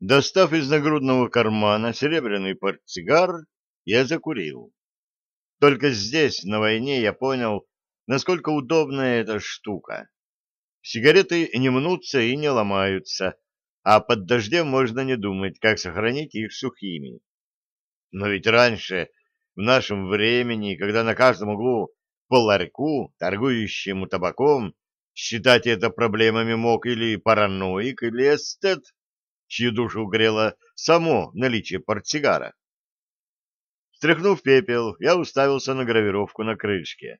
Достав из нагрудного кармана серебряный портсигар, я закурил. Только здесь, на войне, я понял, насколько удобная эта штука. Сигареты не мнутся и не ломаются, а под дождем можно не думать, как сохранить их сухими. Но ведь раньше, в нашем времени, когда на каждом углу по ларьку, торгующему табаком, считать это проблемами мог или параноик, или эстет, чью душу грело само наличие портсигара. Стряхнув пепел, я уставился на гравировку на крышке.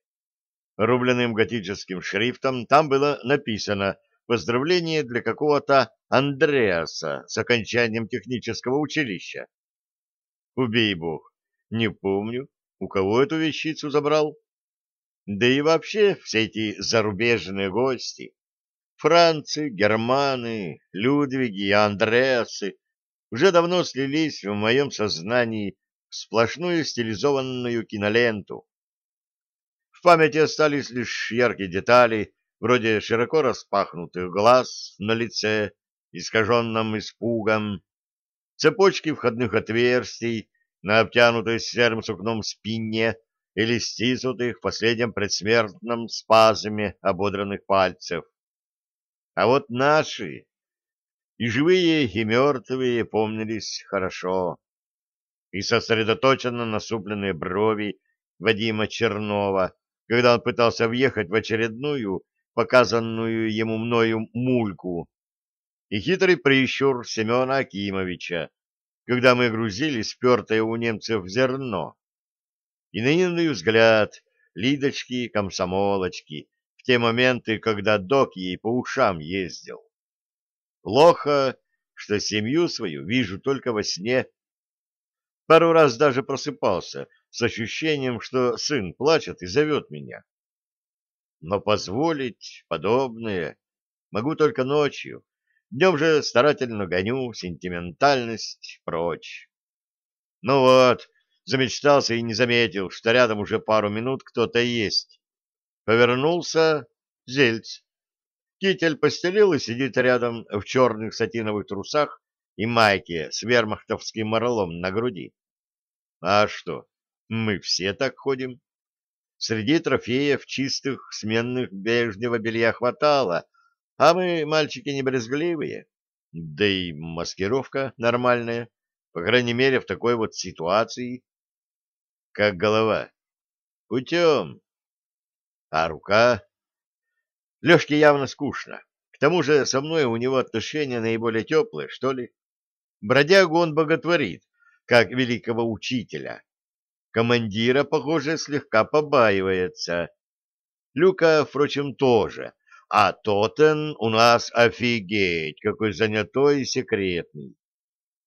Рубленным готическим шрифтом там было написано «Поздравление для какого-то Андреаса с окончанием технического училища». Убей бог, не помню, у кого эту вещицу забрал. Да и вообще все эти зарубежные гости, Францы, германы, Людвиги Андреасы уже давно слились в моем сознании в сплошную стилизованную киноленту. В памяти остались лишь яркие детали, вроде широко распахнутых глаз на лице, искаженном испугом, цепочки входных отверстий на обтянутой серым сукном спине или стиснутых в последнем предсмертном спазме ободранных пальцев. А вот наши, и живые, и мертвые, помнились хорошо. И сосредоточенно насупленные брови Вадима Чернова, когда он пытался въехать в очередную, показанную ему мною мульку, и хитрый прищур Семена Акимовича, когда мы грузили спертое у немцев зерно, и наивный взгляд Лидочки-комсомолочки, те моменты, когда док ей по ушам ездил. Плохо, что семью свою вижу только во сне. Пару раз даже просыпался с ощущением, что сын плачет и зовет меня. Но позволить подобное могу только ночью. Днем же старательно гоню сентиментальность прочь. Ну вот, замечтался и не заметил, что рядом уже пару минут кто-то есть. Повернулся Зельц. Китель постелил и сидит рядом в черных сатиновых трусах и майке с вермахтовским орлом на груди. А что, мы все так ходим. Среди трофеев чистых сменных бежнего белья хватало, а мы, мальчики, не брезгливые. Да и маскировка нормальная, по крайней мере, в такой вот ситуации. Как голова. Путем. А рука? Лешке явно скучно. К тому же со мной у него отношения наиболее теплые, что ли. Бродягу он боготворит, как великого учителя. Командира, похоже, слегка побаивается. Люка, впрочем, тоже. А Тотен у нас офигеть, какой занятой и секретный.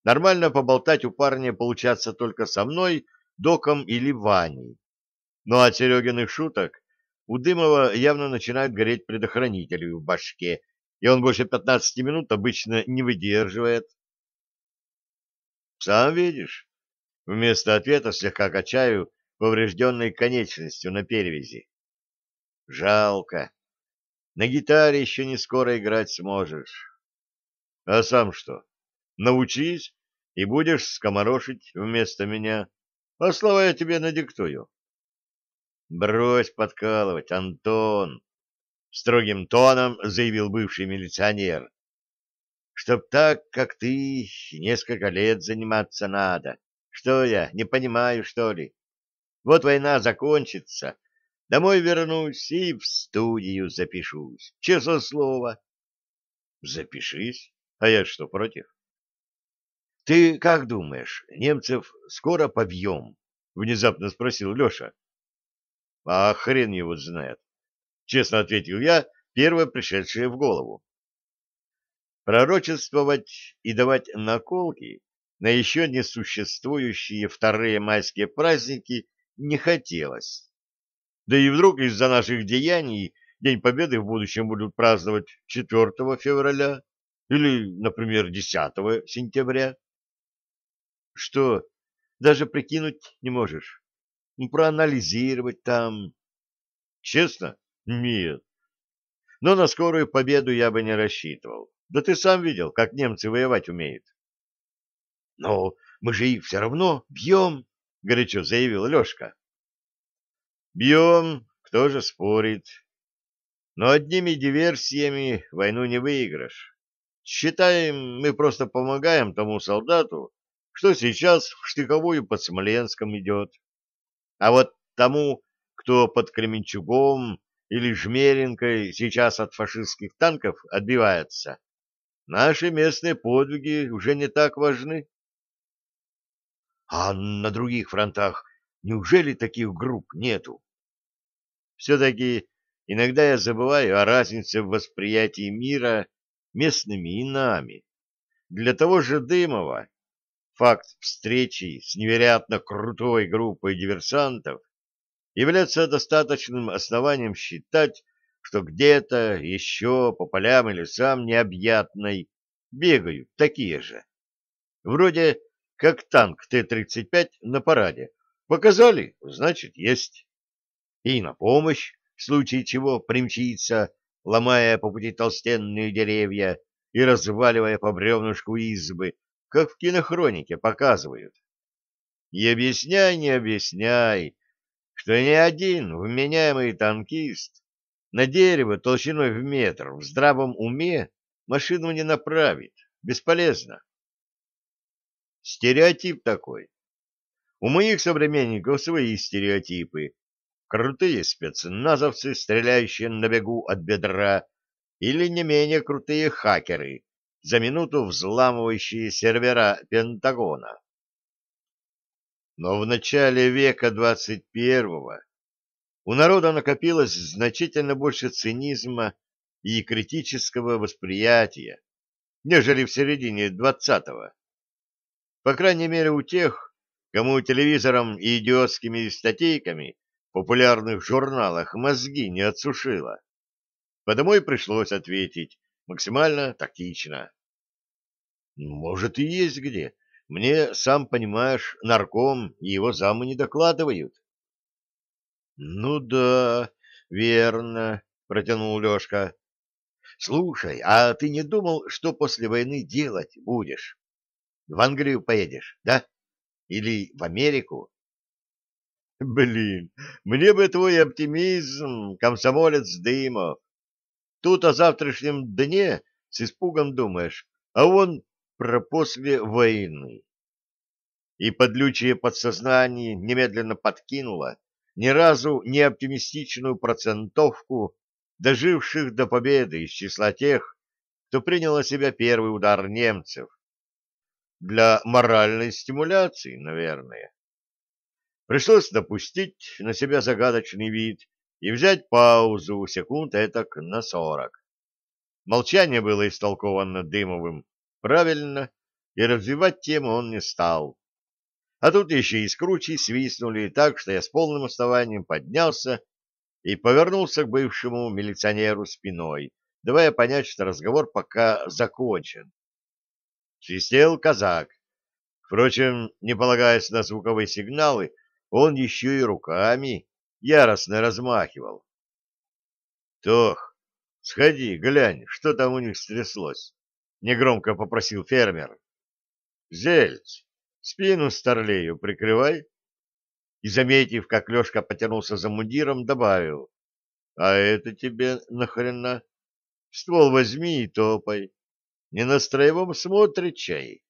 Нормально поболтать у парня получаться только со мной, Доком или Ваней. Но от Серегиных шуток у Дымова явно начинают гореть предохранители в башке, и он больше 15 минут обычно не выдерживает. «Сам видишь?» Вместо ответа слегка качаю поврежденной конечностью на перевязи. «Жалко. На гитаре еще не скоро играть сможешь. А сам что? Научись, и будешь скоморошить вместо меня. А слова я тебе надиктую. Брось подкалывать, Антон, строгим тоном заявил бывший милиционер. Чтоб так, как ты, несколько лет заниматься надо. Что я, не понимаю, что ли? Вот война закончится, домой вернусь и в студию запишусь. Честное слово. Запишись. А я что, против? Ты как думаешь, немцев скоро побьем? Внезапно спросил Леша. А хрен его знает. Честно ответил я, первое пришедшее в голову. Пророчествовать и давать наколки на еще не существующие вторые майские праздники не хотелось. Да и вдруг из-за наших деяний День Победы в будущем будут праздновать 4 февраля или, например, 10 сентября. Что, даже прикинуть не можешь? Проанализировать там. Честно? Нет. Но на скорую победу я бы не рассчитывал. Да ты сам видел, как немцы воевать умеют. Но мы же их все равно бьем, — горячо заявил Лешка. Бьем, кто же спорит. Но одними диверсиями войну не выиграшь. Считаем, мы просто помогаем тому солдату, что сейчас в штыковую под Смоленском идет. А вот тому, кто под Кременчугом или Жмеринкой сейчас от фашистских танков отбивается, наши местные подвиги уже не так важны. А на других фронтах неужели таких групп нету? Все-таки иногда я забываю о разнице в восприятии мира местными и нами. Для того же Дымова факт встречи с невероятно крутой группой диверсантов является достаточным основанием считать, что где-то еще по полям и лесам необъятной бегают такие же. Вроде как танк Т-35 на параде. Показали, значит, есть. И на помощь, в случае чего, примчится, ломая по пути толстенные деревья и разваливая по бревнышку избы, как в кинохронике показывают. И объясняй, не объясняй, что ни один вменяемый танкист на дерево толщиной в метр в здравом уме машину не направит. Бесполезно. Стереотип такой. У моих современников свои стереотипы. Крутые спецназовцы, стреляющие на бегу от бедра, или не менее крутые хакеры, за минуту взламывающие сервера Пентагона. Но в начале века 21-го у народа накопилось значительно больше цинизма и критического восприятия, нежели в середине 20-го. По крайней мере у тех, кому телевизором и идиотскими статейками в популярных журналах мозги не отсушило. Потому и пришлось ответить максимально тактично. Может и есть где. Мне, сам понимаешь, нарком и его замы не докладывают. Ну да, верно, протянул Лешка. Слушай, а ты не думал, что после войны делать будешь? В Англию поедешь, да? Или в Америку? Блин, мне бы твой оптимизм, комсомолец Дымов. Тут о завтрашнем дне с испугом думаешь, а он про после войны. И подлючее подсознание немедленно подкинуло ни разу не оптимистичную процентовку доживших до победы из числа тех, кто принял на себя первый удар немцев для моральной стимуляции, наверное. Пришлось допустить на себя загадочный вид и взять паузу секунд этак на сорок. Молчание было истолковано Дымовым правильно, и развивать тему он не стал. А тут еще и скручи свистнули так, что я с полным основанием поднялся и повернулся к бывшему милиционеру спиной, давая понять, что разговор пока закончен. Свистел казак. Впрочем, не полагаясь на звуковые сигналы, он еще и руками яростно размахивал. — Тох, сходи, глянь, что там у них стряслось, — негромко попросил фермер. — Зельц, спину старлею прикрывай. И, заметив, как Лешка потянулся за мундиром, добавил. — А это тебе нахрена? Ствол возьми и топай. Не на строевом смотрит чай.